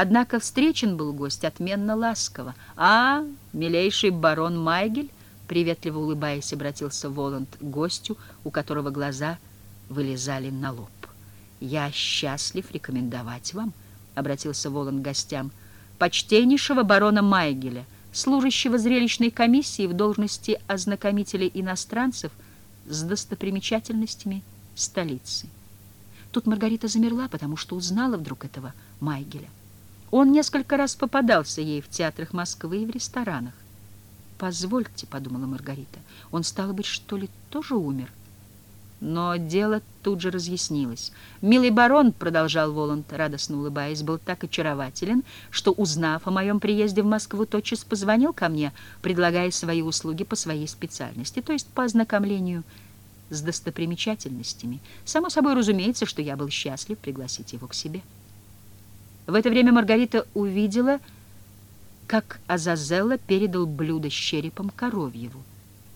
Однако встречен был гость отменно ласково. «А, милейший барон Майгель?» Приветливо улыбаясь, обратился Воланд к гостю, у которого глаза вылезали на лоб. «Я счастлив рекомендовать вам», — обратился Воланд к гостям, «почтеннейшего барона Майгеля, служащего зрелищной комиссии в должности ознакомителя иностранцев с достопримечательностями столицы». Тут Маргарита замерла, потому что узнала вдруг этого Майгеля. Он несколько раз попадался ей в театрах Москвы и в ресторанах. «Позвольте», — подумала Маргарита, — «он, стало быть, что ли, тоже умер?» Но дело тут же разъяснилось. «Милый барон», — продолжал Воланд, радостно улыбаясь, — «был так очарователен, что, узнав о моем приезде в Москву, тотчас позвонил ко мне, предлагая свои услуги по своей специальности, то есть по ознакомлению с достопримечательностями. Само собой разумеется, что я был счастлив пригласить его к себе». В это время Маргарита увидела, как Азазелла передал блюдо с черепом Коровьеву.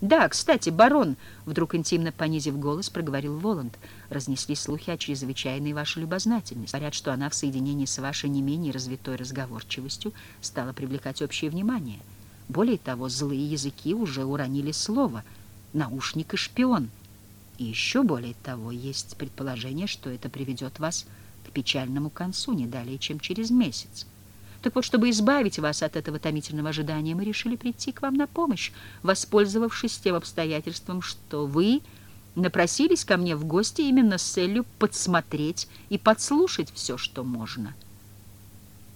«Да, кстати, барон!» — вдруг интимно понизив голос, проговорил Воланд. «Разнесли слухи о чрезвычайной вашей любознательности. Говорят, что она в соединении с вашей не менее развитой разговорчивостью стала привлекать общее внимание. Более того, злые языки уже уронили слово «наушник и шпион». И еще более того, есть предположение, что это приведет вас печальному концу не далее, чем через месяц. Так вот, чтобы избавить вас от этого томительного ожидания, мы решили прийти к вам на помощь, воспользовавшись тем обстоятельством, что вы напросились ко мне в гости именно с целью подсмотреть и подслушать все, что можно.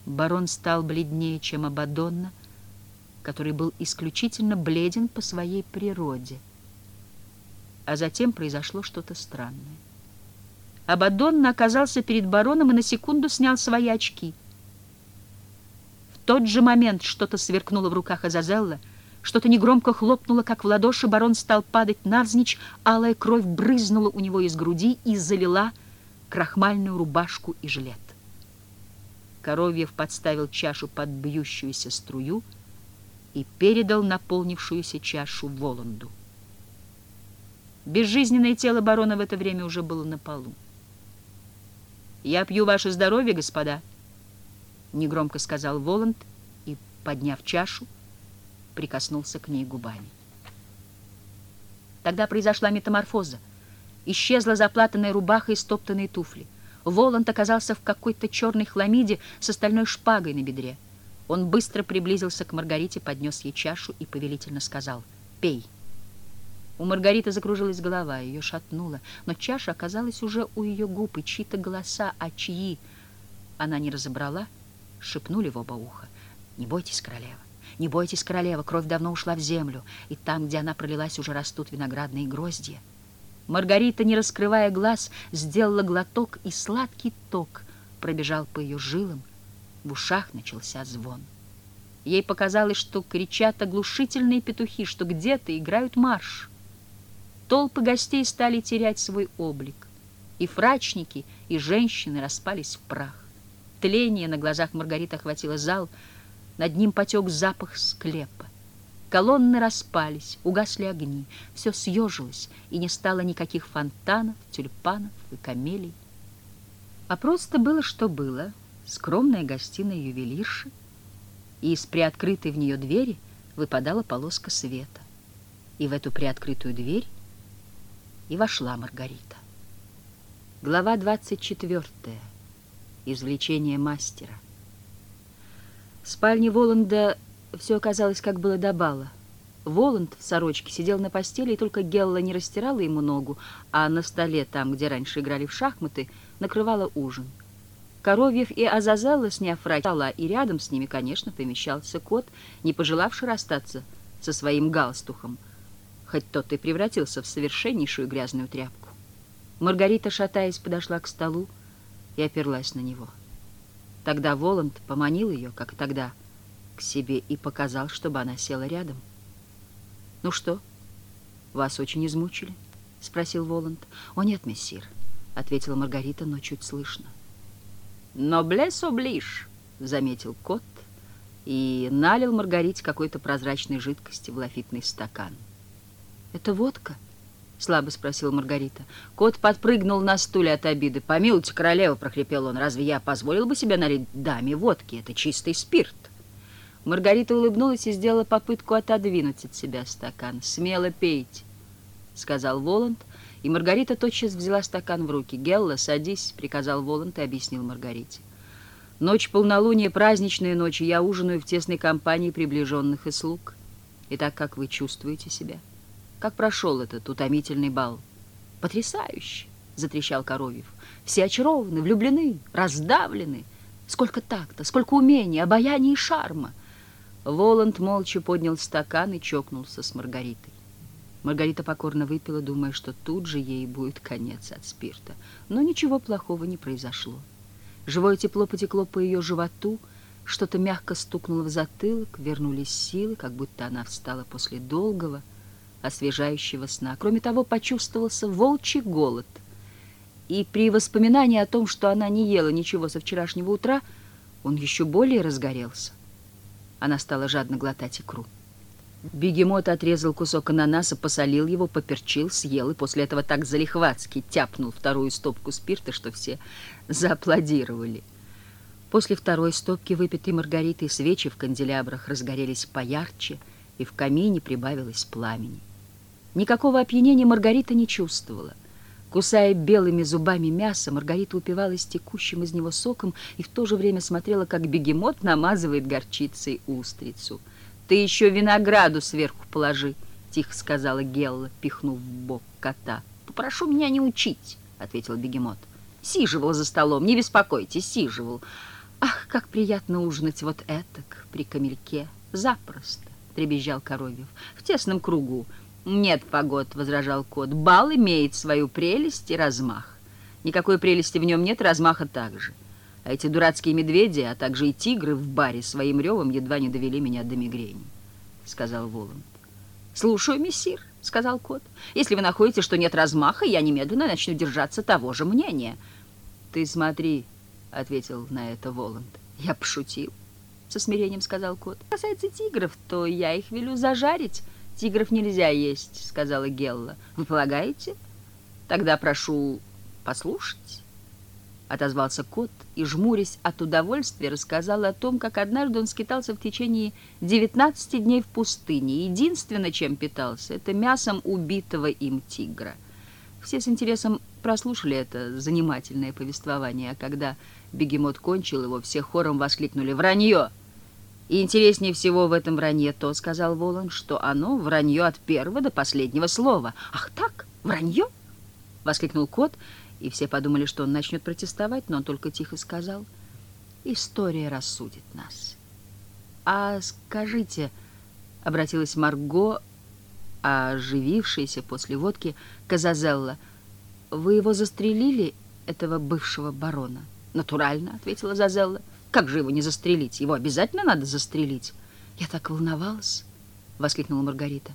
Барон стал бледнее, чем Абадонна, который был исключительно бледен по своей природе. А затем произошло что-то странное. Абадонна оказался перед бароном и на секунду снял свои очки. В тот же момент что-то сверкнуло в руках Азазелла, что-то негромко хлопнуло, как в ладоши, барон стал падать навзничь, алая кровь брызнула у него из груди и залила крахмальную рубашку и жилет. Коровьев подставил чашу под бьющуюся струю и передал наполнившуюся чашу Воланду. Безжизненное тело барона в это время уже было на полу. «Я пью ваше здоровье, господа», — негромко сказал Воланд и, подняв чашу, прикоснулся к ней губами. Тогда произошла метаморфоза. Исчезла заплатанная рубаха и стоптанные туфли. Воланд оказался в какой-то черной хламиде с остальной шпагой на бедре. Он быстро приблизился к Маргарите, поднес ей чашу и повелительно сказал «Пей». У Маргариты закружилась голова, ее шатнуло, но чаша оказалась уже у ее губ, и чьи-то голоса, а чьи она не разобрала, шепнули в оба уха. «Не бойтесь, королева, не бойтесь, королева, кровь давно ушла в землю, и там, где она пролилась, уже растут виноградные гроздья». Маргарита, не раскрывая глаз, сделала глоток, и сладкий ток пробежал по ее жилам, в ушах начался звон. Ей показалось, что кричат оглушительные петухи, что где-то играют марш. Толпы гостей стали терять свой облик. И фрачники, и женщины распались в прах. Тление на глазах Маргариты охватило зал, над ним потек запах склепа. Колонны распались, угасли огни, все съежилось, и не стало никаких фонтанов, тюльпанов и камелий. А просто было, что было, скромная гостиная ювелирши, и из приоткрытой в нее двери выпадала полоска света. И в эту приоткрытую дверь и вошла Маргарита. Глава 24. Извлечение мастера. В спальне Воланда все оказалось, как было до бала. Воланд в сорочке сидел на постели, и только Гелла не растирала ему ногу, а на столе, там, где раньше играли в шахматы, накрывала ужин. Коровьев и Азазелла, сняв фрак, и рядом с ними, конечно, помещался кот, не пожелавший расстаться со своим галстухом — хоть тот и превратился в совершеннейшую грязную тряпку. Маргарита, шатаясь, подошла к столу и оперлась на него. Тогда Воланд поманил ее, как тогда, к себе и показал, чтобы она села рядом. «Ну что, вас очень измучили?» — спросил Воланд. «О нет, мессир», — ответила Маргарита, но чуть слышно. «Ноблес оближ», — заметил кот и налил Маргарите какой-то прозрачной жидкости в лафитный стакан. «Это водка?» — слабо спросила Маргарита. Кот подпрыгнул на стуле от обиды. «Помилуйте, королева!» — прохрипел он. «Разве я позволил бы себе налить даме водки? Это чистый спирт!» Маргарита улыбнулась и сделала попытку отодвинуть от себя стакан. «Смело пейте!» — сказал Воланд, и Маргарита тотчас взяла стакан в руки. «Гелла, садись!» — приказал Воланд и объяснил Маргарите. «Ночь полнолуния, праздничная ночь, и я ужинаю в тесной компании приближенных и слуг. Итак, как вы чувствуете себя?» Как прошел этот утомительный бал? Потрясающе! Затрещал Коровьев. Все очарованы, влюблены, раздавлены. Сколько такта, сколько умений, обаяния и шарма. Воланд молча поднял стакан и чокнулся с Маргаритой. Маргарита покорно выпила, думая, что тут же ей будет конец от спирта. Но ничего плохого не произошло. Живое тепло потекло по ее животу, что-то мягко стукнуло в затылок, вернулись силы, как будто она встала после долгого, освежающего сна. Кроме того, почувствовался волчий голод. И при воспоминании о том, что она не ела ничего со вчерашнего утра, он еще более разгорелся. Она стала жадно глотать икру. Бегемот отрезал кусок ананаса, посолил его, поперчил, съел, и после этого так залихватски тяпнул вторую стопку спирта, что все зааплодировали. После второй стопки, выпитой маргаритой, свечи в канделябрах разгорелись поярче, и в камине прибавилось пламени. Никакого опьянения Маргарита не чувствовала. Кусая белыми зубами мясо, Маргарита упивалась текущим из него соком и в то же время смотрела, как бегемот намазывает горчицей устрицу. «Ты еще винограду сверху положи», — тихо сказала Гелла, пихнув в бок кота. «Попрошу меня не учить», — ответил бегемот. «Сиживал за столом, не беспокойтесь, сиживал. Ах, как приятно ужинать вот этак, при камельке, запросто», — требезжал Коровьев, — «в тесном кругу». «Нет, погод», — возражал кот, — «бал имеет свою прелесть и размах. Никакой прелести в нем нет, размаха также. А эти дурацкие медведи, а также и тигры в баре своим ревом едва не довели меня до мигрени», — сказал Воланд. «Слушаю, мессир», — сказал кот. «Если вы находите, что нет размаха, я немедленно начну держаться того же мнения». «Ты смотри», — ответил на это Воланд. «Я пошутил», — со смирением сказал кот. «Касается тигров, то я их велю зажарить». «Тигров нельзя есть», — сказала Гелла. «Вы полагаете? Тогда прошу послушать». Отозвался кот и, жмурясь от удовольствия, рассказал о том, как однажды он скитался в течение 19 дней в пустыне. Единственное, чем питался, это мясом убитого им тигра. Все с интересом прослушали это занимательное повествование, а когда бегемот кончил его, все хором воскликнули «Вранье!» И интереснее всего в этом вранье то, сказал Волан, что оно вранье от первого до последнего слова. Ах так, вранье? Воскликнул кот, и все подумали, что он начнет протестовать, но он только тихо сказал, история рассудит нас. А скажите, обратилась Марго, оживившаяся после водки, Казазелла, вы его застрелили, этого бывшего барона? Натурально, ответила Зазелла. Как же его не застрелить? Его обязательно надо застрелить. Я так волновалась, — воскликнула Маргарита.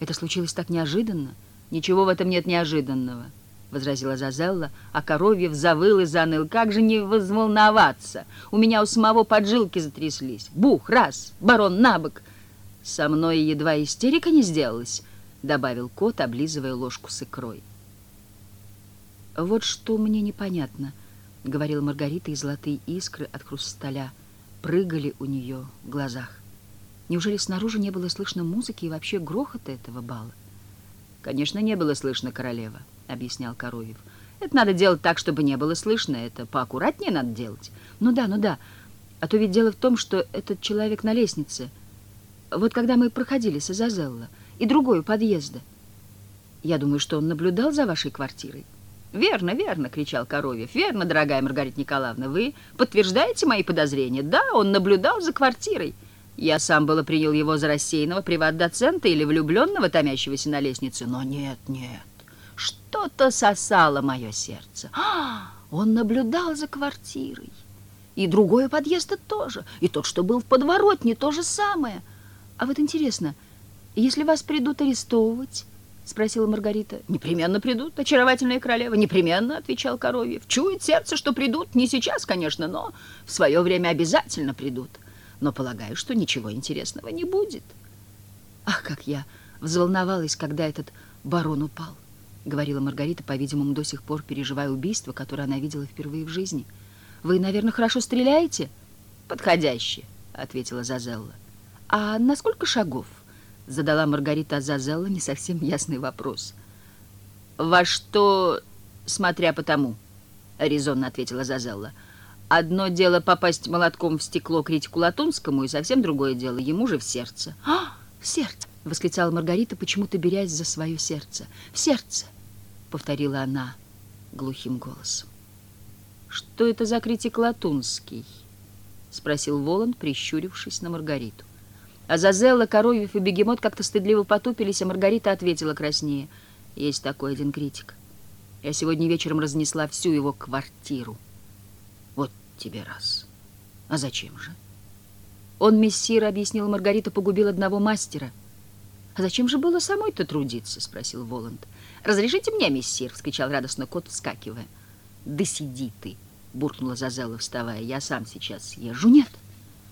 Это случилось так неожиданно. Ничего в этом нет неожиданного, — возразила Зазелла, а Коровьев завыл и заныл. Как же не возволноваться? У меня у самого поджилки затряслись. Бух, раз, барон набок. Со мной едва истерика не сделалась, — добавил кот, облизывая ложку с икрой. Вот что мне непонятно —— говорила Маргарита, и золотые искры от хрусталя прыгали у нее в глазах. Неужели снаружи не было слышно музыки и вообще грохота этого бала? «Конечно, не было слышно, королева», — объяснял Коровьев. «Это надо делать так, чтобы не было слышно. Это поаккуратнее надо делать». «Ну да, ну да. А то ведь дело в том, что этот человек на лестнице. Вот когда мы проходили с Азазелла и другой у подъезда, я думаю, что он наблюдал за вашей квартирой». «Верно, верно!» — кричал Коровьев. «Верно, дорогая Маргарита Николаевна, вы подтверждаете мои подозрения? Да, он наблюдал за квартирой. Я сам было принял его за рассеянного приват-доцента или влюбленного, томящегося на лестнице. Но нет, нет, что-то сосало мое сердце. А, он наблюдал за квартирой. И другое подъезда тоже. И тот, что был в подворотне, то же самое. А вот интересно, если вас придут арестовывать спросила Маргарита. «Непременно придут, очаровательная королева, непременно», — отвечал Коровьев. «Чует сердце, что придут, не сейчас, конечно, но в свое время обязательно придут. Но полагаю, что ничего интересного не будет». Ах, как я взволновалась, когда этот барон упал. — говорила Маргарита, по-видимому, до сих пор переживая убийство, которое она видела впервые в жизни. «Вы, наверное, хорошо стреляете?» «Подходяще», — ответила Зазелла. «А на сколько шагов?» — задала Маргарита Азазелла не совсем ясный вопрос. «Во что, смотря по тому», — резонно ответила Зазелла. «Одно дело попасть молотком в стекло критику Латунскому, и совсем другое дело ему же в сердце». «А, в сердце!» — восклицала Маргарита, почему-то берясь за свое сердце. «В сердце!» — повторила она глухим голосом. «Что это за критик Латунский?» — спросил Воланд, прищурившись на Маргариту. Азазелла, Коровьев и Бегемот как-то стыдливо потупились, а Маргарита ответила краснее. «Есть такой один критик. Я сегодня вечером разнесла всю его квартиру. Вот тебе раз. А зачем же?» Он, мессир, объяснил Маргарита, погубил одного мастера — «А зачем же было самой-то трудиться?» — спросил Воланд. «Разрешите мне, мессир!» — вскричал радостно кот, вскакивая. «Да сиди ты!» — буркнула Зазелла, вставая. «Я сам сейчас съезжу». «Нет!» —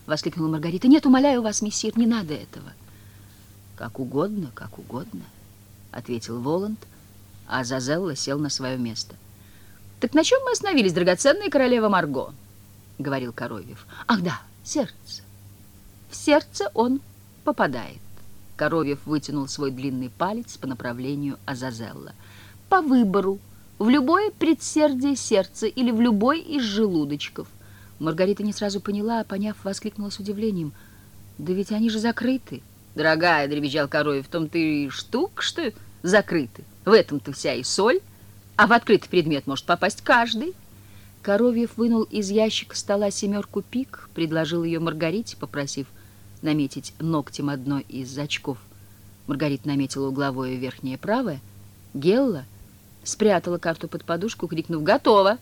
воскликнула Маргарита. «Нет, умоляю вас, мессир, не надо этого». «Как угодно, как угодно», — ответил Воланд, а Зазелла сел на свое место. «Так на чем мы остановились, драгоценная королева Марго?» — говорил Коровьев. «Ах да, сердце. В сердце он попадает». Коровьев вытянул свой длинный палец по направлению Азазелла. «По выбору, в любое предсердие сердца или в любой из желудочков». Маргарита не сразу поняла, а поняв, воскликнула с удивлением. «Да ведь они же закрыты». «Дорогая», — дребезжал Коровьев, — «в том ты и штук, что закрыты. В этом-то вся и соль. А в открытый предмет может попасть каждый». Коровьев вынул из ящика стола семерку пик, предложил ее Маргарите, попросив наметить ногтем одно из очков. Маргарита наметила угловое верхнее правое. Гелла спрятала карту под подушку, крикнув «Готово!».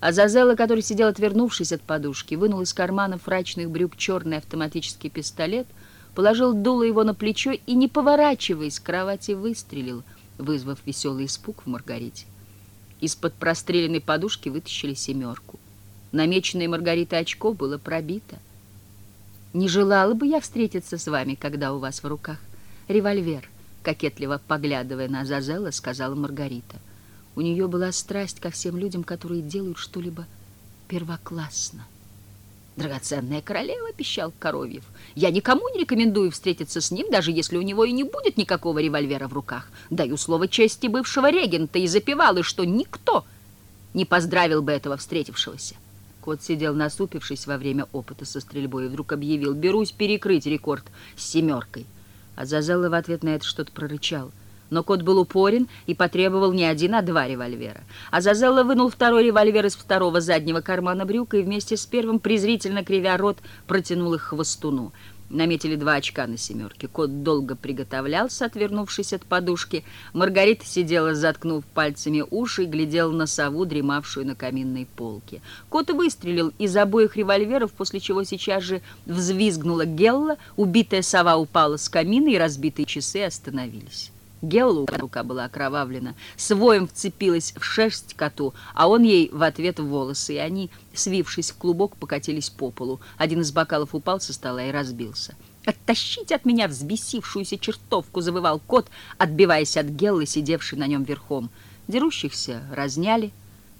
А Зазелла, который сидел, отвернувшись от подушки, вынул из кармана фрачных брюк черный автоматический пистолет, положил дуло его на плечо и, не поворачиваясь, с кровати выстрелил, вызвав веселый испуг в Маргарите. Из-под простреленной подушки вытащили семерку. Намеченное Маргаритой очко было пробито. Не желала бы я встретиться с вами, когда у вас в руках револьвер, кокетливо поглядывая на Азазела, сказала Маргарита. У нее была страсть ко всем людям, которые делают что-либо первоклассно. «Драгоценная королева», — пищал Коровьев, — «я никому не рекомендую встретиться с ним, даже если у него и не будет никакого револьвера в руках. Даю слово чести бывшего регента и запевал, и что никто не поздравил бы этого встретившегося». Кот сидел насупившись во время опыта со стрельбой и вдруг объявил «Берусь перекрыть рекорд с семеркой». А Зазелла в ответ на это что-то прорычал. Но кот был упорен и потребовал не один, а два револьвера. А Зазелла вынул второй револьвер из второго заднего кармана брюка и вместе с первым, презрительно кривя рот, протянул их хвостуну. Наметили два очка на семерке. Кот долго приготовлялся, отвернувшись от подушки. Маргарита сидела, заткнув пальцами уши, и глядела на сову, дремавшую на каминной полке. Кот выстрелил из обоих револьверов, после чего сейчас же взвизгнула Гелла, убитая сова упала с камина, и разбитые часы остановились. Гелла, рука была окровавлена, с воем вцепилась в шерсть коту, а он ей в ответ в волосы, и они, свившись в клубок, покатились по полу. Один из бокалов упал со стола и разбился. «Оттащите от меня взбесившуюся чертовку!» — завывал кот, отбиваясь от Геллы, сидевшей на нем верхом. Дерущихся разняли.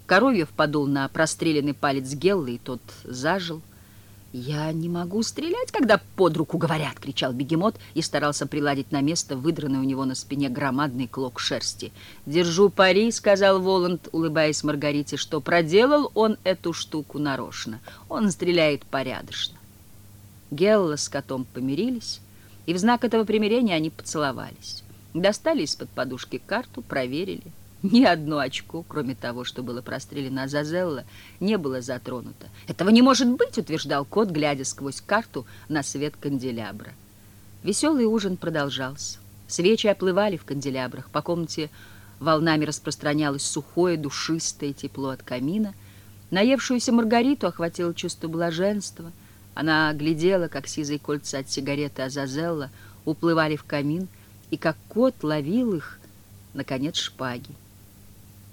Коровьев подул на простреленный палец Геллы, и тот зажил. «Я не могу стрелять, когда под руку говорят!» — кричал бегемот и старался приладить на место выдранный у него на спине громадный клок шерсти. «Держу пари», — сказал Воланд, улыбаясь Маргарите, что проделал он эту штуку нарочно. Он стреляет порядочно. Гелла с котом помирились, и в знак этого примирения они поцеловались. Достали из-под подушки карту, проверили — ни одно очко, кроме того, что было прострелено Азазелла, не было затронуто. «Этого не может быть!» — утверждал кот, глядя сквозь карту на свет канделябра. Веселый ужин продолжался. Свечи оплывали в канделябрах. По комнате волнами распространялось сухое, душистое тепло от камина. Наевшуюся Маргариту охватило чувство блаженства. Она глядела, как сизые кольца от сигареты Азазелла уплывали в камин, и как кот ловил их, наконец, шпаги.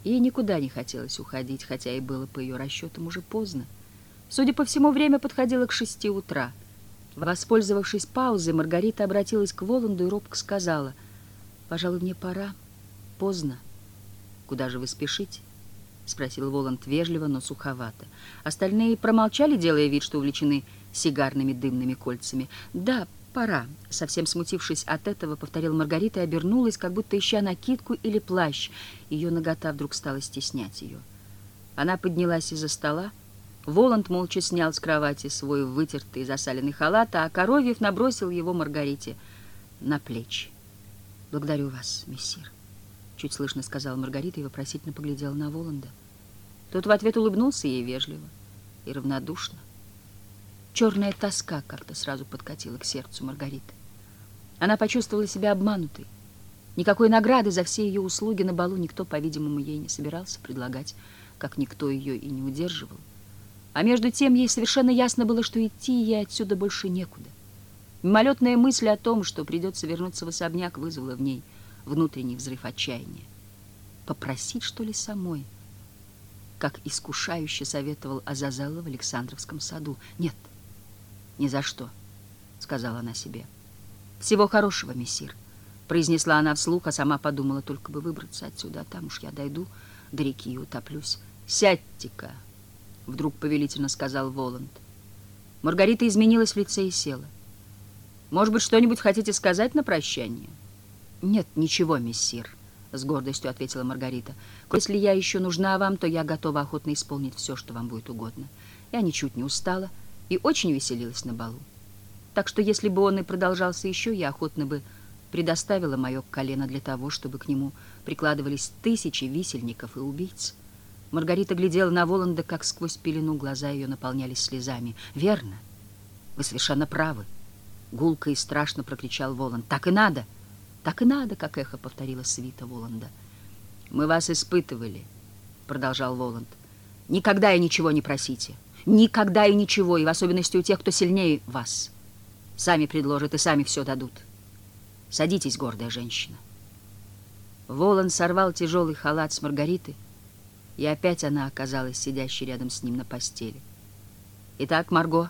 Ей никуда не хотелось уходить, хотя и было по ее расчетам уже поздно. Судя по всему, время подходило к шести утра. Воспользовавшись паузой, Маргарита обратилась к Воланду и робко сказала, «Пожалуй, мне пора. Поздно». куда же вы спешите?» — спросил Воланд вежливо, но суховато. Остальные промолчали, делая вид, что увлечены сигарными дымными кольцами. «Да, пора», — совсем смутившись от этого, повторила Маргарита и обернулась, как будто ища накидку или плащ. Ее нагота вдруг стала стеснять ее. Она поднялась из-за стола. Воланд молча снял с кровати свой вытертый засаленный халат, а Коровьев набросил его Маргарите на плечи. «Благодарю вас, мессир», — чуть слышно сказала Маргарита и вопросительно поглядела на Воланда. Тот в ответ улыбнулся ей вежливо и равнодушно. Черная тоска как-то сразу подкатила к сердцу Маргариты. Она почувствовала себя обманутой. Никакой награды за все ее услуги на балу никто, по-видимому, ей не собирался предлагать, как никто ее и не удерживал. А между тем ей совершенно ясно было, что идти ей отсюда больше некуда. Мимолетная мысль о том, что придется вернуться в особняк, вызвала в ней внутренний взрыв отчаяния. Попросить, что ли, самой? Как искушающе советовал Азазелла в Александровском саду. Нет, ни за что, сказала она себе. Всего хорошего, мессир, произнесла она вслух, а сама подумала, только бы выбраться отсюда, а там уж я дойду до реки и утоплюсь. Сядьте-ка, вдруг повелительно сказал Воланд. Маргарита изменилась в лице и села. Может быть, что-нибудь хотите сказать на прощание? Нет, ничего, мессир, с гордостью ответила Маргарита. Если я еще нужна вам, то я готова охотно исполнить все, что вам будет угодно. Я ничуть не устала и очень веселилась на балу. Так что если бы он и продолжался еще, я охотно бы предоставила мое колено для того, чтобы к нему прикладывались тысячи висельников и убийц. Маргарита глядела на Воланда, как сквозь пелену глаза ее наполнялись слезами. «Верно, вы совершенно правы», Гулко и страшно прокричал Воланд. «Так и надо! Так и надо!» — как эхо повторила свита Воланда. «Мы вас испытывали», — продолжал Воланд. «Никогда и ничего не просите. Никогда и ничего, и в особенности у тех, кто сильнее вас. Сами предложат и сами все дадут. Садитесь, гордая женщина». Воланд сорвал тяжелый халат с Маргариты, и опять она оказалась сидящей рядом с ним на постели. «Итак, Марго...»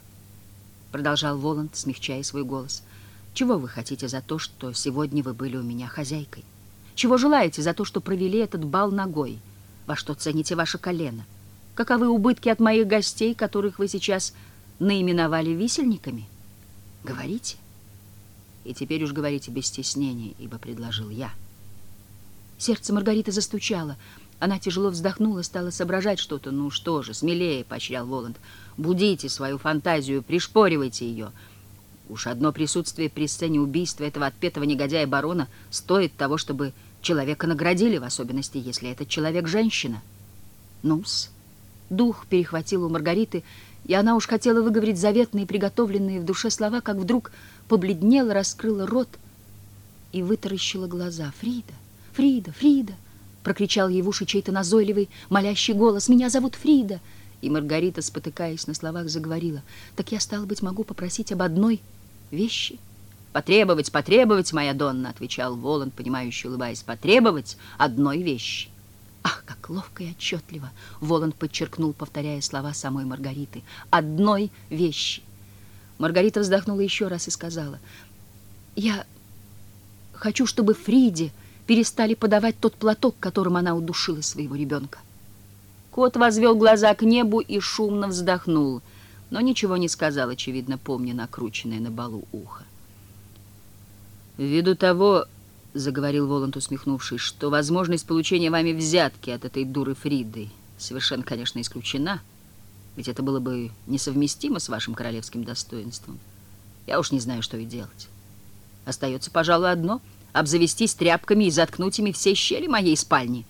продолжал Воланд, смягчая свой голос. Чего вы хотите за то, что сегодня вы были у меня хозяйкой? Чего желаете за то, что провели этот бал ногой? Во что цените ваше колено? Каковы убытки от моих гостей, которых вы сейчас наименовали висельниками? Говорите. И теперь уж говорите без стеснения, ибо предложил я. Сердце Маргариты застучало. Она тяжело вздохнула, стала соображать что-то. «Ну что же, смелее», — поощрял Воланд. «Будите свою фантазию, пришпоривайте ее. Уж одно присутствие при сцене убийства этого отпетого негодяя барона стоит того, чтобы человека наградили, в особенности, если этот человек женщина». «Ну-с». Дух перехватил у Маргариты, и она уж хотела выговорить заветные, приготовленные в душе слова, как вдруг побледнела, раскрыла рот и вытаращила глаза. «Фрида! Фрида! Фрида!» прокричал ей в уши чей-то назойливый, молящий голос. «Меня зовут Фрида!» И Маргарита, спотыкаясь на словах, заговорила. «Так я, стало быть, могу попросить об одной вещи?» «Потребовать, потребовать, моя Донна!» — отвечал Воланд, понимающий, улыбаясь. «Потребовать одной вещи!» Ах, как ловко и отчетливо! Воланд подчеркнул, повторяя слова самой Маргариты. «Одной вещи!» Маргарита вздохнула еще раз и сказала. «Я хочу, чтобы Фриде...» перестали подавать тот платок, которым она удушила своего ребенка. Кот возвел глаза к небу и шумно вздохнул, но ничего не сказал, очевидно, помня накрученное на балу ухо. «Ввиду того, — заговорил Воланд, усмехнувшись, — что возможность получения вами взятки от этой дуры Фриды совершенно, конечно, исключена, ведь это было бы несовместимо с вашим королевским достоинством. Я уж не знаю, что и делать. Остается, пожалуй, одно — обзавестись тряпками и заткнуть ими все щели моей спальни.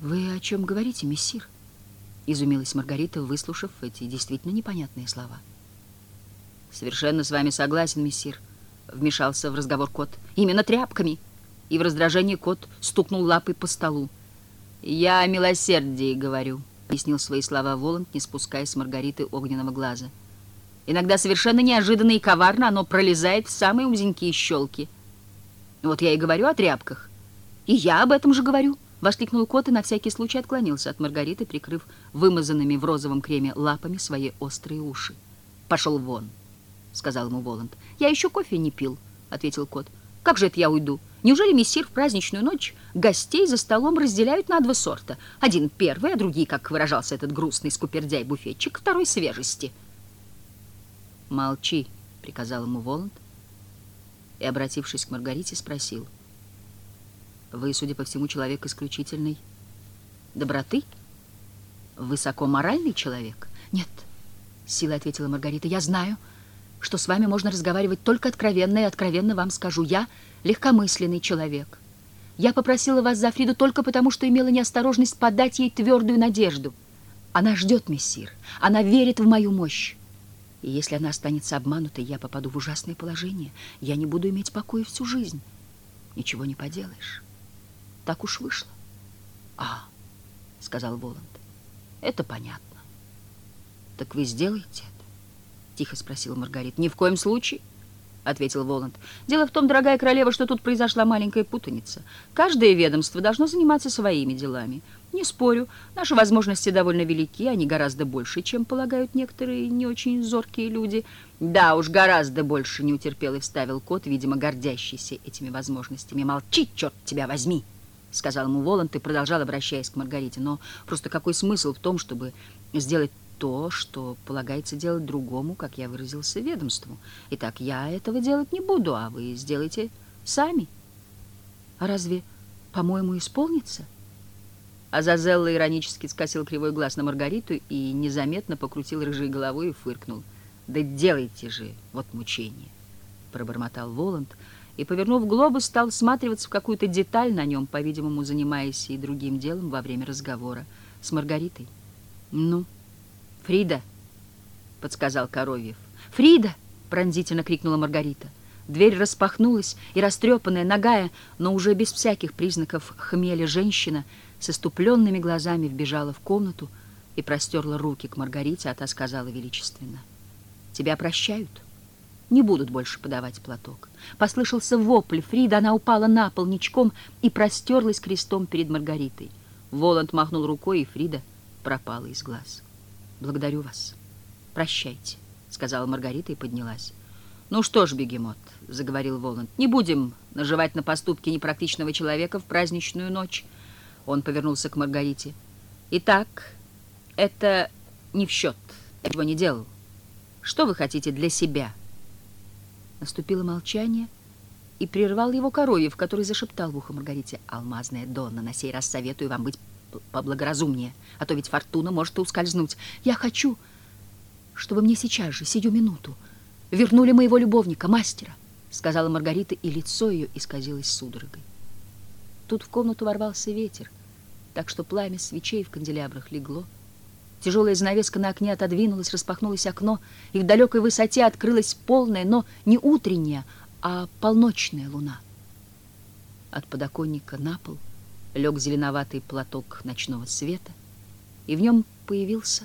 «Вы о чем говорите, мессир?» — изумилась Маргарита, выслушав эти действительно непонятные слова. «Совершенно с вами согласен, мессир», — вмешался в разговор кот. «Именно тряпками!» И в раздражении кот стукнул лапой по столу. «Я о милосердии говорю», — объяснил свои слова Воланд, не спуская с Маргариты огненного глаза. «Иногда совершенно неожиданно и коварно оно пролезает в самые узенькие щелки». Вот я и говорю о тряпках. И я об этом же говорю. Воскликнул кот и на всякий случай отклонился от Маргариты, прикрыв вымазанными в розовом креме лапами свои острые уши. «Пошел вон», — сказал ему Воланд. «Я еще кофе не пил», — ответил кот. Как же это я уйду? Неужели мессир в праздничную ночь гостей за столом разделяют на два сорта? Один первый, а другие, как выражался этот грустный скупердяй-буфетчик, второй свежести. «Молчи», — приказал ему Воланд, и, обратившись к Маргарите, спросил. «Вы, судя по всему, человек исключительной доброты? Высокоморальный человек?» «Нет», — силой ответила Маргарита, — «я знаю» что с вами можно разговаривать только откровенно, и откровенно вам скажу. Я легкомысленный человек. Я попросила вас за Фриду только потому, что имела неосторожность подать ей твердую надежду. Она ждет, мессир. Она верит в мою мощь. И если она останется обманутой, я попаду в ужасное положение. Я не буду иметь покоя всю жизнь. Ничего не поделаешь. Так уж вышло. А, сказал Воланд, это понятно. Так вы сделаете тихо спросила Маргарита. «Ни в коем случае», — ответил Воланд. «Дело в том, дорогая королева, что тут произошла маленькая путаница. Каждое ведомство должно заниматься своими делами. Не спорю, наши возможности довольно велики, они гораздо больше, чем полагают некоторые не очень зоркие люди. Да уж, гораздо больше, не утерпел и вставил кот, видимо, гордящийся этими возможностями. Молчи, черт тебя возьми! — сказал ему Воланд и продолжал, обращаясь к Маргарите. Но просто какой смысл в том, чтобы сделать то, что полагается делать другому, как я выразился, ведомству. Итак, я этого делать не буду, а вы сделайте сами. А разве, по-моему, исполнится? Азазелла иронически скосил кривой глаз на Маргариту и незаметно покрутил рыжей головой и фыркнул. «Да делайте же, вот мучение!» — пробормотал Воланд, и, повернув глобус, стал всматриваться в какую-то деталь на нем, по-видимому, занимаясь и другим делом во время разговора с Маргаритой. «Ну?» «Фрида!» — подсказал Коровьев. «Фрида!» — пронзительно крикнула Маргарита. Дверь распахнулась, и растрепанная, нагая, но уже без всяких признаков хмеля женщина с иступленными глазами вбежала в комнату и простерла руки к Маргарите, а та сказала величественно. «Тебя прощают? Не будут больше подавать платок». Послышался вопль. Фрида, она упала на пол ничком и простерлась крестом перед Маргаритой. Воланд махнул рукой, и Фрида пропала из глаз. «Благодарю вас. Прощайте», — сказала Маргарита и поднялась. «Ну что ж, бегемот», — заговорил Воланд, — «не будем наживать на поступки непрактичного человека в праздничную ночь». Он повернулся к Маргарите. «Итак, это не в счет. Этого не делал. Что вы хотите для себя?» Наступило молчание, и прервал его Коровьев, который зашептал в ухо Маргарите. «Алмазная Донна, на сей раз советую вам быть поблагоразумнее, а то ведь фортуна может и ускользнуть. Я хочу, чтобы мне сейчас же, сию минуту, вернули моего любовника, мастера, сказала Маргарита, и лицо ее исказилось судорогой. Тут в комнату ворвался ветер, так что пламя свечей в канделябрах легло. Тяжелая занавеска на окне отодвинулась, распахнулось окно, и в далекой высоте открылась полная, но не утренняя, а полночная луна. От подоконника на пол — лег зеленоватый платок ночного света, и в нем появился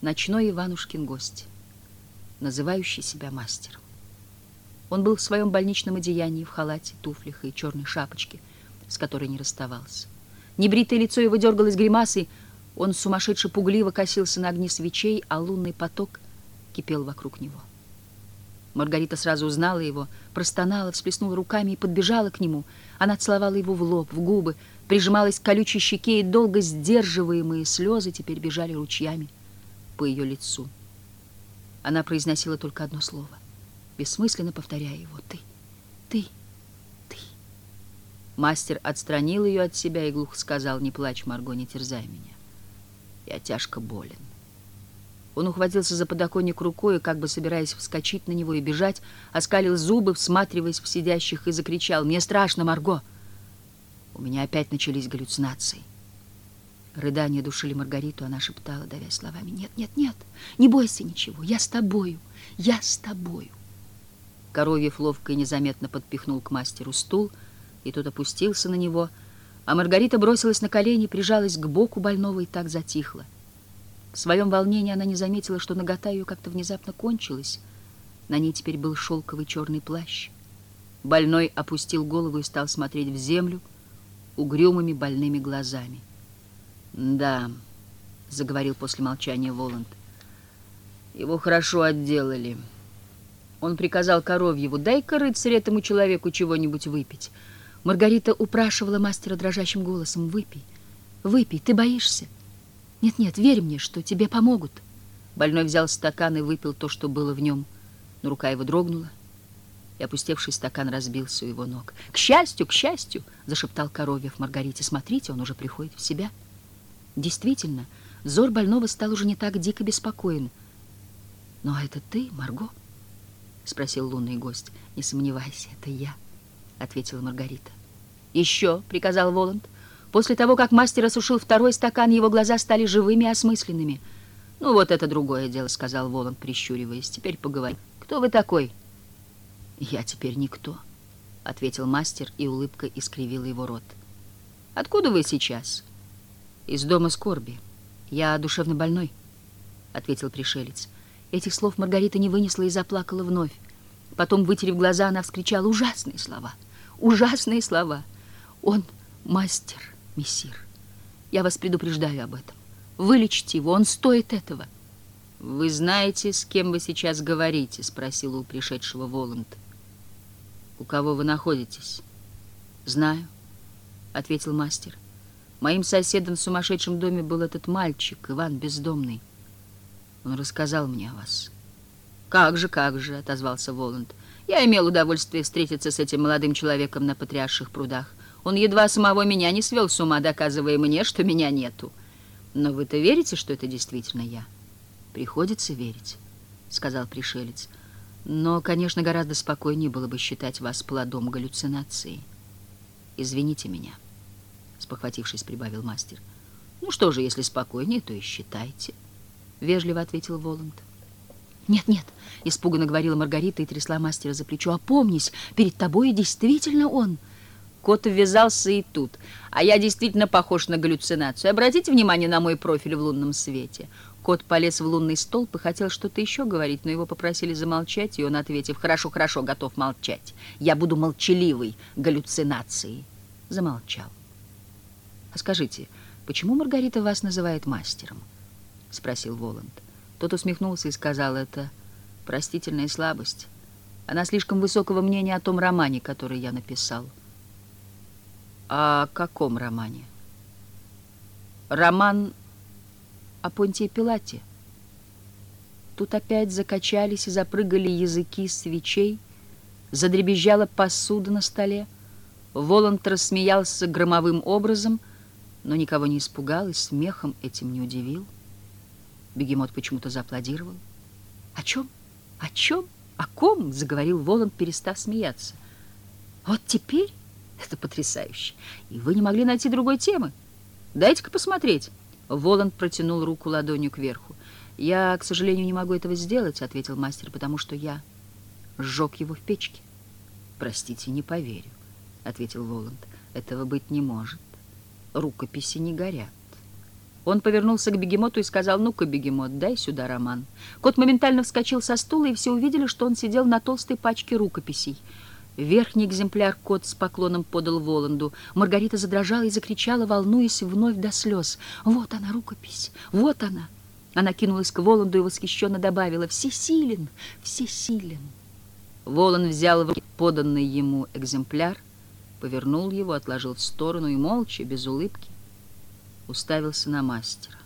ночной Иванушкин гость, называющий себя мастером. Он был в своем больничном одеянии, в халате, туфлях и черной шапочке, с которой не расставался. Небритое лицо его дергалось гримасой, он сумасшедше пугливо косился на огни свечей, а лунный поток кипел вокруг него. Маргарита сразу узнала его, простонала, всплеснула руками и подбежала к нему. Она целовала его в лоб, в губы, прижималась к колючей щеке, и долго сдерживаемые слезы теперь бежали ручьями по ее лицу. Она произносила только одно слово, бессмысленно повторяя его. «Ты, ты, ты». Мастер отстранил ее от себя и глухо сказал, «Не плачь, Марго, не терзай меня. Я тяжко болен». Он ухватился за подоконник рукой, как бы собираясь вскочить на него и бежать, оскалил зубы, всматриваясь в сидящих, и закричал «Мне страшно, Марго!» У меня опять начались галлюцинации. Рыдания душили Маргариту, она шептала, давя словами «Нет, нет, нет, не бойся ничего, я с тобою, я с тобою». Коровьев ловко и незаметно подпихнул к мастеру стул, и тот опустился на него, а Маргарита бросилась на колени, прижалась к боку больного и так затихла. В своем волнении она не заметила, что нагота ее как-то внезапно кончилась. На ней теперь был шелковый черный плащ. Больной опустил голову и стал смотреть в землю угрюмыми больными глазами. «Да», — заговорил после молчания Воланд, — «его хорошо отделали. Он приказал Коровьеву, дай-ка, рыцарь, этому человеку чего-нибудь выпить. Маргарита упрашивала мастера дрожащим голосом, выпей, выпей, ты боишься? Нет-нет, верь мне, что тебе помогут. Больной взял стакан и выпил то, что было в нем, но рука его дрогнула, и опустевший стакан разбился у его ног. «К счастью, к счастью!» — зашептал Коровьев Маргарите. «Смотрите, он уже приходит в себя». Действительно, взор больного стал уже не так дико беспокоен. «Но это ты, Марго?» — спросил лунный гость. «Не сомневайся, это я», — ответила Маргарита. «Еще», — приказал Воланд. После того, как мастер осушил второй стакан, его глаза стали живыми и осмысленными. «Ну, вот это другое дело», — сказал Воланд, прищуриваясь. «Теперь поговорим. Кто вы такой?» «Я теперь никто», — ответил мастер, и улыбка искривила его рот. «Откуда вы сейчас?» «Из дома скорби. Я душевно больной», — ответил пришелец. Этих слов Маргарита не вынесла и заплакала вновь. Потом, вытерев глаза, она вскричала ужасные слова. Ужасные слова. Он мастер, мессир. Я вас предупреждаю об этом. Вылечите его, он стоит этого. «Вы знаете, с кем вы сейчас говорите?» — спросила у пришедшего Воланд. «У кого вы находитесь?» «Знаю», — ответил мастер. «Моим соседом в сумасшедшем доме был этот мальчик, Иван Бездомный. Он рассказал мне о вас. «Как же, как же», — отозвался Воланд. «Я имел удовольствие встретиться с этим молодым человеком на Патриарших прудах. Он едва самого меня не свел с ума, доказывая мне, что меня нету. Но вы-то верите, что это действительно я?» «Приходится верить», — сказал пришелец. «Но, конечно, гораздо спокойнее было бы считать вас плодом галлюцинации. Извините меня», — спохватившись, прибавил мастер. «Ну что же, если спокойнее, то и считайте». — вежливо ответил Воланд. «Нет-нет», — испуганно говорила Маргарита и трясла мастера за плечо. «Опомнись, перед тобой действительно он». Кот ввязался и тут. А я действительно похож на галлюцинацию. Обратите внимание на мой профиль в лунном свете. Кот полез в лунный столб и хотел что-то еще говорить, но его попросили замолчать, и он, ответив, «Хорошо, хорошо, готов молчать. Я буду молчаливой галлюцинацией». Замолчал. «А скажите, почему Маргарита вас называет мастером?» — спросил Воланд. Тот усмехнулся и сказал, это простительная слабость. Она слишком высокого мнения о том романе, который я написал. О каком романе? Роман о Понтии Пилате. Тут опять закачались и запрыгали языки свечей, задребезжала посуда на столе. Воланд рассмеялся громовым образом, но никого не испугал и смехом этим не удивил. Бегемот почему-то зааплодировал. «О чем? О чем? О ком?» — заговорил Воланд, перестав смеяться. «Вот теперь это потрясающе. И вы не могли найти другой темы. Дайте-ка посмотреть». Воланд протянул руку ладонью кверху. «Я, к сожалению, не могу этого сделать», — ответил мастер, «потому что я сжег его в печке». «Простите, не поверю», — ответил Воланд. «Этого быть не может. Рукописи не горят». Он повернулся к бегемоту и сказал, «Ну-ка, бегемот, дай сюда роман». Кот моментально вскочил со стула, и все увидели, что он сидел на толстой пачке рукописей. Верхний экземпляр кот с поклоном подал Воланду. Маргарита задрожала и закричала, волнуясь вновь до слез. «Вот она, рукопись! Вот она!» Она кинулась к Воланду и восхищенно добавила, «Всесилен! Всесилен!» Воланд взял в руки поданный ему экземпляр, повернул его, отложил в сторону и молча, без улыбки, уставился на мастера.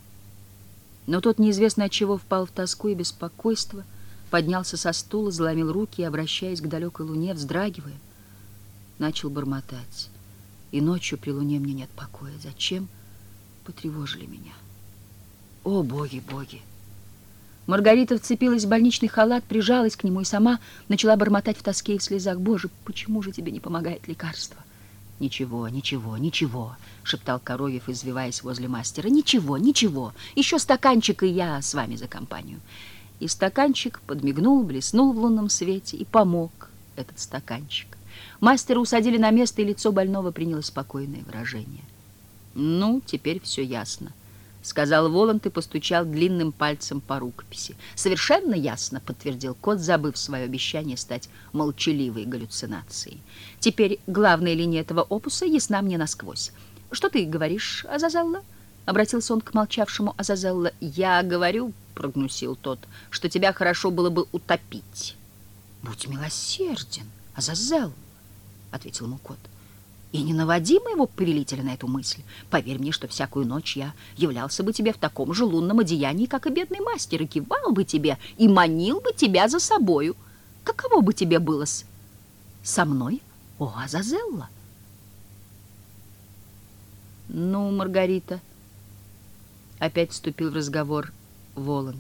Но тот неизвестно от чего впал в тоску и беспокойство, поднялся со стула, заломил руки и, обращаясь к далекой луне, вздрагивая, начал бормотать. И ночью при луне мне нет покоя. Зачем потревожили меня? О, боги, боги! Маргарита вцепилась в больничный халат, прижалась к нему и сама начала бормотать в тоске и в слезах. «Боже, почему же тебе не помогает лекарство?» «Ничего, ничего, ничего», — шептал Коровьев, извиваясь возле мастера. «Ничего, ничего, еще стаканчик, и я с вами за компанию». И стаканчик подмигнул, блеснул в лунном свете и помог этот стаканчик. Мастера усадили на место, и лицо больного приняло спокойное выражение. «Ну, теперь все ясно», — сказал Воланд и постучал длинным пальцем по рукописи. «Совершенно ясно», — подтвердил кот, забыв свое обещание стать молчаливой галлюцинацией. «Теперь главная линия этого опуса ясна мне насквозь. Что ты говоришь, Азазелла?» — обратился он к молчавшему Азазелла. «Я говорю», — прогнусил тот, — «что тебя хорошо было бы утопить». Будь милосерден, Азазел, — ответил ему кот. И не наводи моего повелителя на эту мысль. Поверь мне, что всякую ночь я являлся бы тебе в таком же лунном одеянии, как и бедный мастер, и кивал бы тебе, и манил бы тебя за собою. Каково бы тебе было с... со мной, о Азазелла? Ну, Маргарита, опять вступил в разговор Воланд.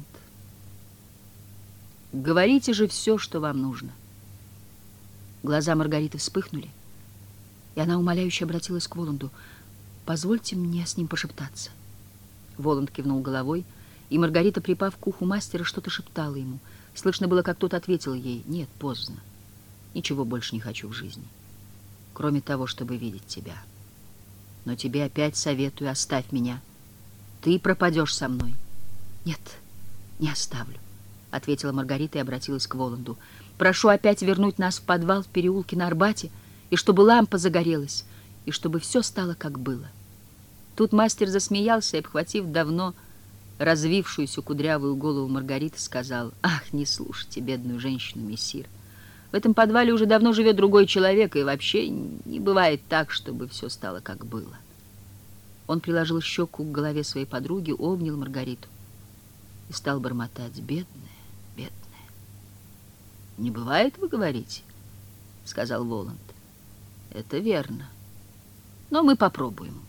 Говорите же все, что вам нужно. Глаза Маргариты вспыхнули, и она умоляюще обратилась к Воланду. «Позвольте мне с ним пошептаться». Воланд кивнул головой, и Маргарита, припав к уху мастера, что-то шептала ему. Слышно было, как тот ответил ей, «Нет, поздно. Ничего больше не хочу в жизни, кроме того, чтобы видеть тебя. Но тебе опять советую, оставь меня. Ты пропадешь со мной». «Нет, не оставлю ответила Маргарита и обратилась к Воланду. «Прошу опять вернуть нас в подвал в переулке на Арбате, и чтобы лампа загорелась, и чтобы все стало, как было». Тут мастер засмеялся и, обхватив давно развившуюся кудрявую голову Маргариты, сказал, «Ах, не слушайте бедную женщину, мессир. В этом подвале уже давно живет другой человек, и вообще не бывает так, чтобы все стало, как было». Он приложил щеку к голове своей подруги, обнял Маргариту и стал бормотать, «Бедная, бедная. «Не бывает, вы говорите?» — сказал Воланд. «Это верно. Но мы попробуем».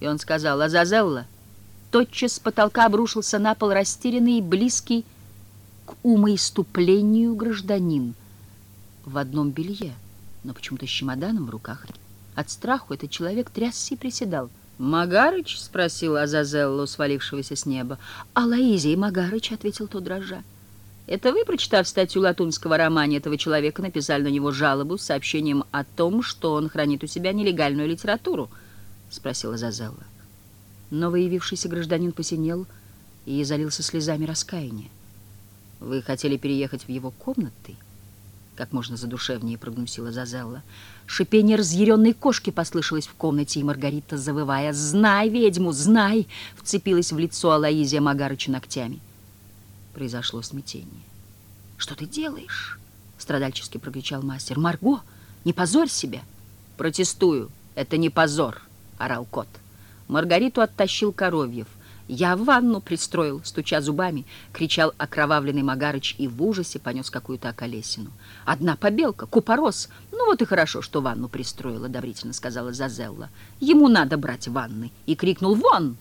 И он сказал, «Азазелла». Тотчас с потолка обрушился на пол растерянный и близкий к умоиступлению гражданин в одном белье, но почему-то с чемоданом в руках. От страху этот человек трясся и приседал. «Магарыч?» — спросил Азазеллу, свалившегося с неба. «Алаизия Магарыч», — ответил тот дрожа. Это вы, прочитав статью латунского романа этого человека, написали на него жалобу с сообщением о том, что он хранит у себя нелегальную литературу? — спросила Зазелла. Но явившийся гражданин посинел и залился слезами раскаяния. «Вы хотели переехать в его комнаты?» Как можно задушевнее прогнусила Зазелла. Шипение разъяренной кошки послышалось в комнате, и Маргарита, завывая «Знай, ведьму, знай!» вцепилась в лицо Алаизия Магарыча ногтями произошло смятение. «Что ты делаешь?» — страдальчески прокричал мастер. «Марго, не позорь себя!» «Протестую, это не позор!» — орал кот. Маргариту оттащил Коровьев. «Я в ванну пристроил!» — стуча зубами, кричал окровавленный Магарыч и в ужасе понес какую-то околесину. «Одна побелка, купорос! Ну вот и хорошо, что ванну пристроил!» — одобрительно сказала Зазелла. «Ему надо брать ванны!» И крикнул «Вон!»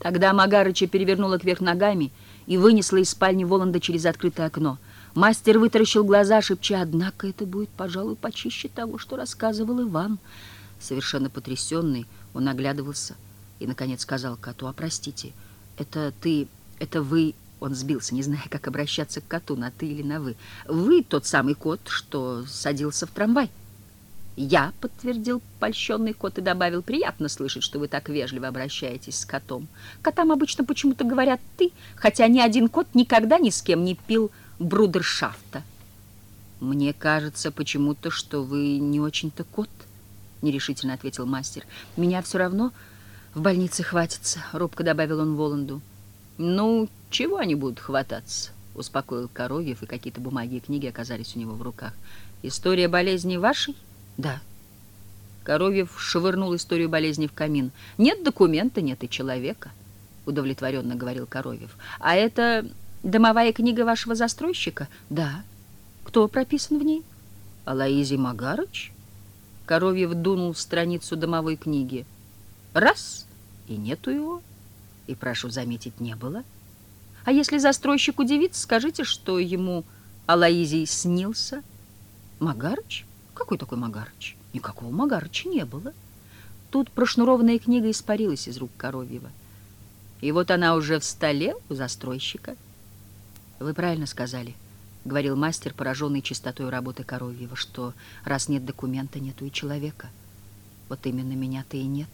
Тогда Магарыча перевернула кверх ногами — и вынесла из спальни Воланда через открытое окно. Мастер вытаращил глаза, шепча, «Однако это будет, пожалуй, почище того, что рассказывал Иван». Совершенно потрясенный, он оглядывался и, наконец, сказал коту, «А простите, это ты, это вы...» Он сбился, не зная, как обращаться к коту, на «ты» или на «вы». «Вы тот самый кот, что садился в трамвай». «Я», — подтвердил польщенный кот и добавил, «приятно слышать, что вы так вежливо обращаетесь с котом. Котам обычно почему-то говорят «ты», хотя ни один кот никогда ни с кем не пил брудершафта». «Мне кажется почему-то, что вы не очень-то кот», — нерешительно ответил мастер. «Меня все равно в больнице хватится», — робко добавил он Воланду. «Ну, чего они будут хвататься?» — успокоил Коровьев, и какие-то бумаги и книги оказались у него в руках. «История болезни вашей?» Да. Коровьев швырнул историю болезни в камин. Нет документа, нет и человека, удовлетворенно говорил Коровьев. А это домовая книга вашего застройщика? Да. Кто прописан в ней? Алаизий Магарыч? Коровьев дунул в страницу домовой книги. Раз, и нету его. И, прошу заметить, не было. А если застройщик удивится, скажите, что ему Алаизий снился. Магарыч? Какой такой Магарыч? Никакого Магарыча не было. Тут прошнурованная книга испарилась из рук Коровьева. И вот она уже в столе у застройщика. Вы правильно сказали, — говорил мастер, пораженный чистотой работы Коровьева, что раз нет документа, нету и человека. Вот именно меня-то и нет.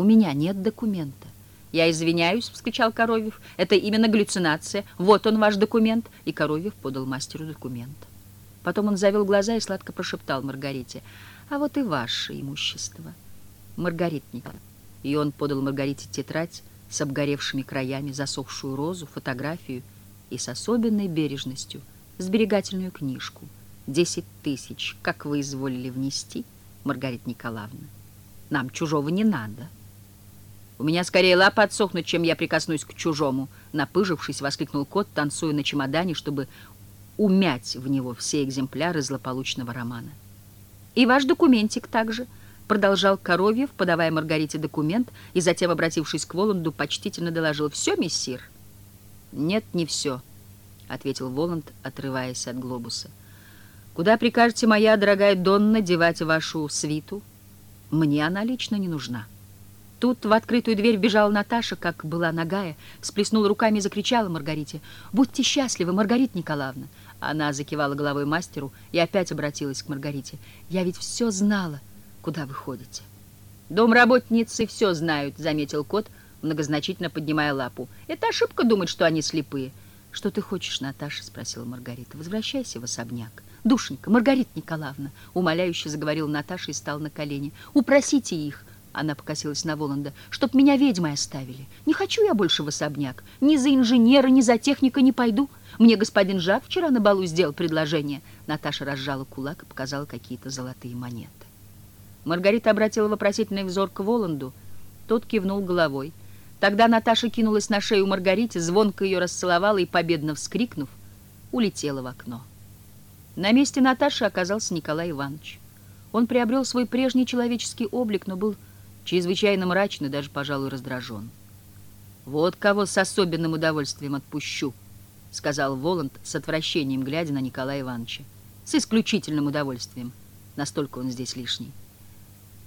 У меня нет документа. «Я извиняюсь», — вскричал Коровьев. «Это именно галлюцинация. Вот он, ваш документ». И Коровьев подал мастеру документ. Потом он завел глаза и сладко прошептал Маргарите, «А вот и ваше имущество, Маргаритника». И он подал Маргарите тетрадь с обгоревшими краями, засохшую розу, фотографию и с особенной бережностью сберегательную книжку. Десять тысяч, как вы изволили внести, Маргарита Николаевна. Нам чужого не надо. У меня скорее лапы отсохнут, чем я прикоснусь к чужому. Напыжившись, воскликнул кот, танцуя на чемодане, чтобы умять в него все экземпляры злополучного романа. И ваш документик также, продолжал Коровьев, подавая Маргарите документ, и затем, обратившись к Воланду, почтительно доложил. «Все, мессир?» «Нет, не все», — ответил Воланд, отрываясь от глобуса. «Куда прикажете, моя дорогая Донна, девать вашу свиту? Мне она лично не нужна». Тут в открытую дверь бежала Наташа, как была нагая, всплеснула руками и закричала Маргарите. «Будьте счастливы, Маргарита Николаевна!» Она закивала головой мастеру и опять обратилась к Маргарите. «Я ведь все знала, куда вы ходите». «Домработницы все знают», — заметил кот, многозначительно поднимая лапу. «Это ошибка думать, что они слепые». «Что ты хочешь, Наташа?» — спросила Маргарита. «Возвращайся в особняк». «Душенька, Маргарита Николаевна!» — умоляюще заговорил Наташа и стал на колени. «Упросите их!» Она покосилась на Воланда. «Чтоб меня ведьмой оставили. Не хочу я больше в особняк. Ни за инженера, ни за техника не пойду. Мне господин Жак вчера на балу сделал предложение». Наташа разжала кулак и показала какие-то золотые монеты. Маргарита обратила вопросительный взор к Воланду. Тот кивнул головой. Тогда Наташа кинулась на шею Маргарите, звонко ее расцеловала и, победно вскрикнув, улетела в окно. На месте Наташи оказался Николай Иванович. Он приобрел свой прежний человеческий облик, но был чрезвычайно мрачный, даже, пожалуй, раздражен. «Вот кого с особенным удовольствием отпущу», — сказал Воланд с отвращением, глядя на Николая Ивановича. «С исключительным удовольствием. Настолько он здесь лишний».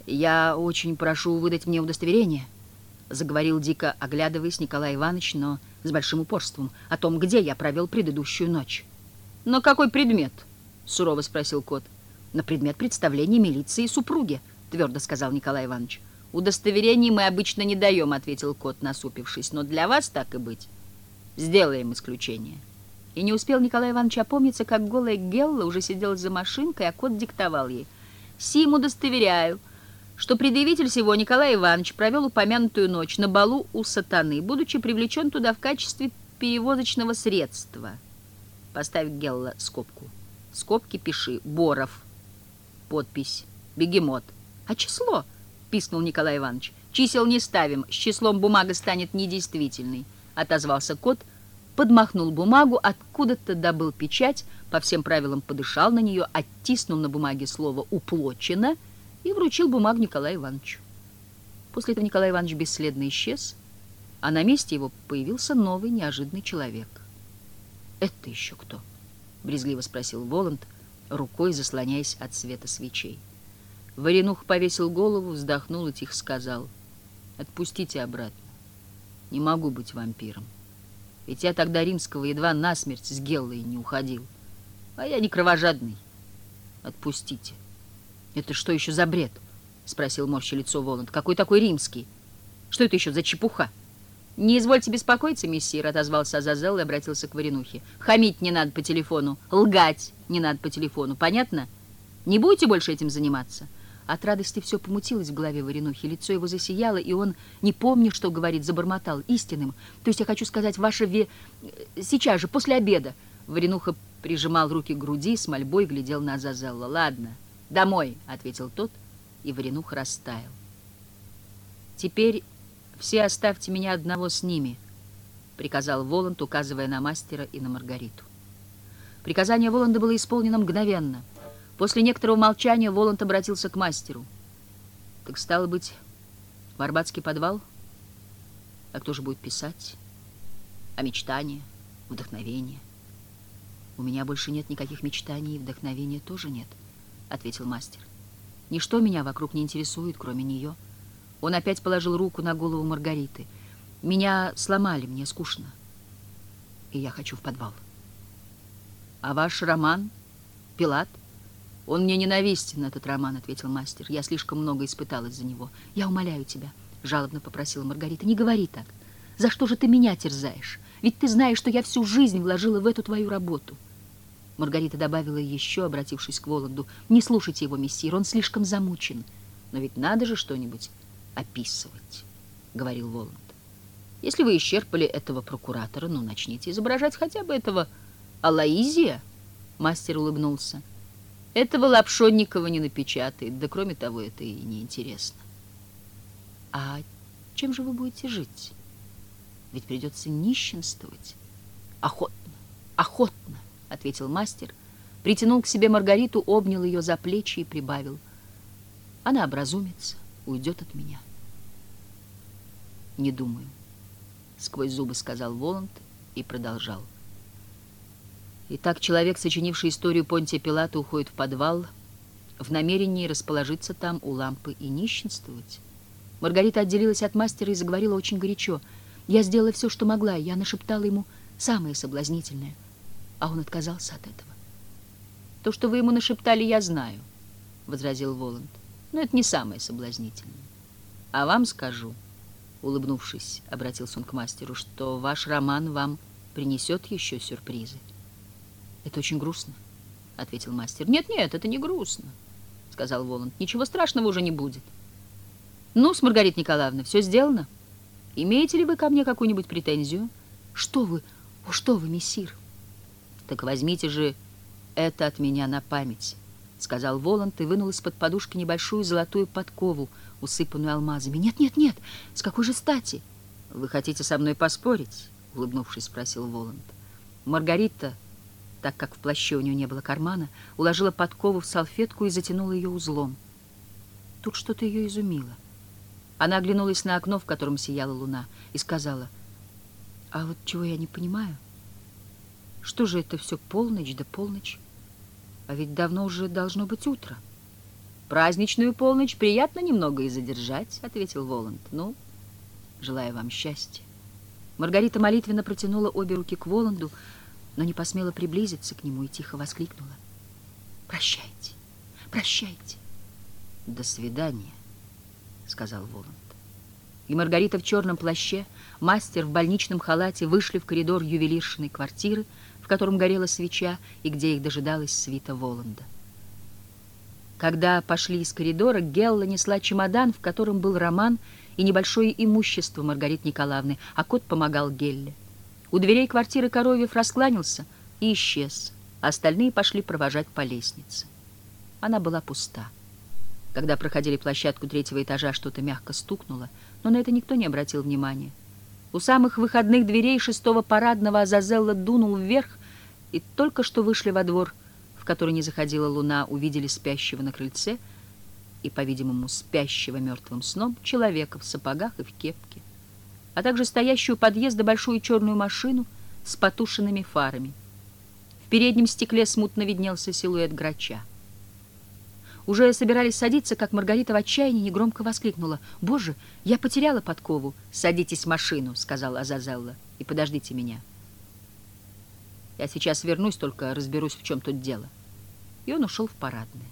«Я очень прошу выдать мне удостоверение», — заговорил дико, оглядываясь Николай Иванович, но с большим упорством, о том, где я провел предыдущую ночь. «Но какой предмет?» — сурово спросил кот. «На предмет представления милиции и супруги», — твердо сказал Николай Иванович. «Удостоверений мы обычно не даем», — ответил кот, насупившись. «Но для вас так и быть. Сделаем исключение». И не успел Николай Иванович опомниться, как голая Гелла уже сидела за машинкой, а кот диктовал ей. «Сим удостоверяю, что предъявитель всего Николай Иванович провел упомянутую ночь на балу у сатаны, будучи привлечен туда в качестве перевозочного средства». Поставь Гелла скобку. Скобки пиши. Боров. Подпись. Бегемот. А число? Пискнул Николай Иванович. «Чисел не ставим, с числом бумага станет недействительной», — отозвался кот, подмахнул бумагу, откуда-то добыл печать, по всем правилам подышал на нее, оттиснул на бумаге слово «уплочено» и вручил бумагу Николаю Ивановичу. После этого Николай Иванович бесследно исчез, а на месте его появился новый неожиданный человек. «Это еще кто?» — брезгливо спросил Воланд, рукой заслоняясь от света свечей. Варенух повесил голову, вздохнул и тихо сказал. «Отпустите обратно. Не могу быть вампиром. Ведь я тогда римского едва насмерть с Геллой не уходил. А я не кровожадный. Отпустите». «Это что еще за бред?» — спросил морщи лицо Воланд. «Какой такой римский? Что это еще за чепуха?» «Не извольте беспокоиться, мессир», — отозвался Азазел и обратился к Варенухе. «Хамить не надо по телефону, лгать не надо по телефону. Понятно? Не будете больше этим заниматься?» От радости все помутилось в голове Варенухи, лицо его засияло, и он, не помня, что говорит, забормотал истинным. То есть я хочу сказать, ваше ве... Сейчас же, после обеда. Варенуха прижимал руки к груди, с мольбой глядел на Азазелла. «Ладно, домой», — ответил тот, и Варенуха растаял. «Теперь все оставьте меня одного с ними», — приказал Воланд, указывая на мастера и на Маргариту. Приказание Воланда было исполнено мгновенно — После некоторого молчания Воланд обратился к мастеру. «Так стало быть, в Арбатский подвал? А кто же будет писать? А мечтания, вдохновение?» «У меня больше нет никаких мечтаний, и вдохновения тоже нет», — ответил мастер. «Ничто меня вокруг не интересует, кроме нее». Он опять положил руку на голову Маргариты. «Меня сломали, мне скучно, и я хочу в подвал». «А ваш роман, Пилат?» «Он мне ненавистен, этот роман», — ответил мастер. «Я слишком много испытал из-за него. Я умоляю тебя», — жалобно попросила Маргарита. «Не говори так. За что же ты меня терзаешь? Ведь ты знаешь, что я всю жизнь вложила в эту твою работу». Маргарита добавила еще, обратившись к Воланду. «Не слушайте его, мессир, он слишком замучен. Но ведь надо же что-нибудь описывать», — говорил Воланд. «Если вы исчерпали этого прокуратора, ну, начните изображать хотя бы этого Алаизия». Мастер улыбнулся. Этого Лапшонникова не напечатает, да кроме того, это и неинтересно. А чем же вы будете жить? Ведь придется нищенствовать. Охотно, охотно, ответил мастер, притянул к себе Маргариту, обнял ее за плечи и прибавил. Она образумится, уйдет от меня. Не думаю, сквозь зубы сказал Воланд и продолжал. Итак, человек, сочинивший историю Понтия Пилата, уходит в подвал в намерении расположиться там у лампы и нищенствовать. Маргарита отделилась от мастера и заговорила очень горячо. Я сделала все, что могла, я нашептала ему самое соблазнительное, а он отказался от этого. «То, что вы ему нашептали, я знаю», — возразил Воланд. «Но это не самое соблазнительное. А вам скажу, улыбнувшись, обратился он к мастеру, что ваш роман вам принесет еще сюрпризы». «Это очень грустно», — ответил мастер. «Нет-нет, это не грустно», — сказал Воланд. «Ничего страшного уже не будет». «Ну, с Маргаритой Николаевной все сделано. Имеете ли вы ко мне какую-нибудь претензию?» «Что вы? О, что вы, мессир?» «Так возьмите же это от меня на память», — сказал Воланд и вынул из-под подушки небольшую золотую подкову, усыпанную алмазами. «Нет-нет-нет, с какой же стати?» «Вы хотите со мной поспорить?» — улыбнувшись, спросил Воланд. Маргарита так как в плаще у нее не было кармана, уложила подкову в салфетку и затянула ее узлом. Тут что-то ее изумило. Она оглянулась на окно, в котором сияла луна, и сказала, «А вот чего я не понимаю? Что же это все полночь да полночь? А ведь давно уже должно быть утро». «Праздничную полночь приятно немного и задержать», — ответил Воланд. «Ну, желаю вам счастья». Маргарита молитвенно протянула обе руки к Воланду, но не посмела приблизиться к нему и тихо воскликнула. «Прощайте, прощайте!» «До свидания», — сказал Воланд. И Маргарита в черном плаще, мастер в больничном халате вышли в коридор ювелиршиной квартиры, в котором горела свеча и где их дожидалась свита Воланда. Когда пошли из коридора, Гелла несла чемодан, в котором был роман и небольшое имущество Маргариты Николаевны, а кот помогал Гелле. У дверей квартиры Коровьев раскланялся и исчез, остальные пошли провожать по лестнице. Она была пуста. Когда проходили площадку третьего этажа, что-то мягко стукнуло, но на это никто не обратил внимания. У самых выходных дверей шестого парадного Азазелла дунул вверх, и только что вышли во двор, в который не заходила луна, увидели спящего на крыльце и, по-видимому, спящего мертвым сном человека в сапогах и в кепке а также стоящую у подъезда большую черную машину с потушенными фарами. В переднем стекле смутно виднелся силуэт грача. Уже собирались садиться, как Маргарита в отчаянии негромко воскликнула. «Боже, я потеряла подкову!» «Садитесь в машину», — сказала Азазелла, — «и подождите меня». «Я сейчас вернусь, только разберусь, в чем тут дело». И он ушел в парадное.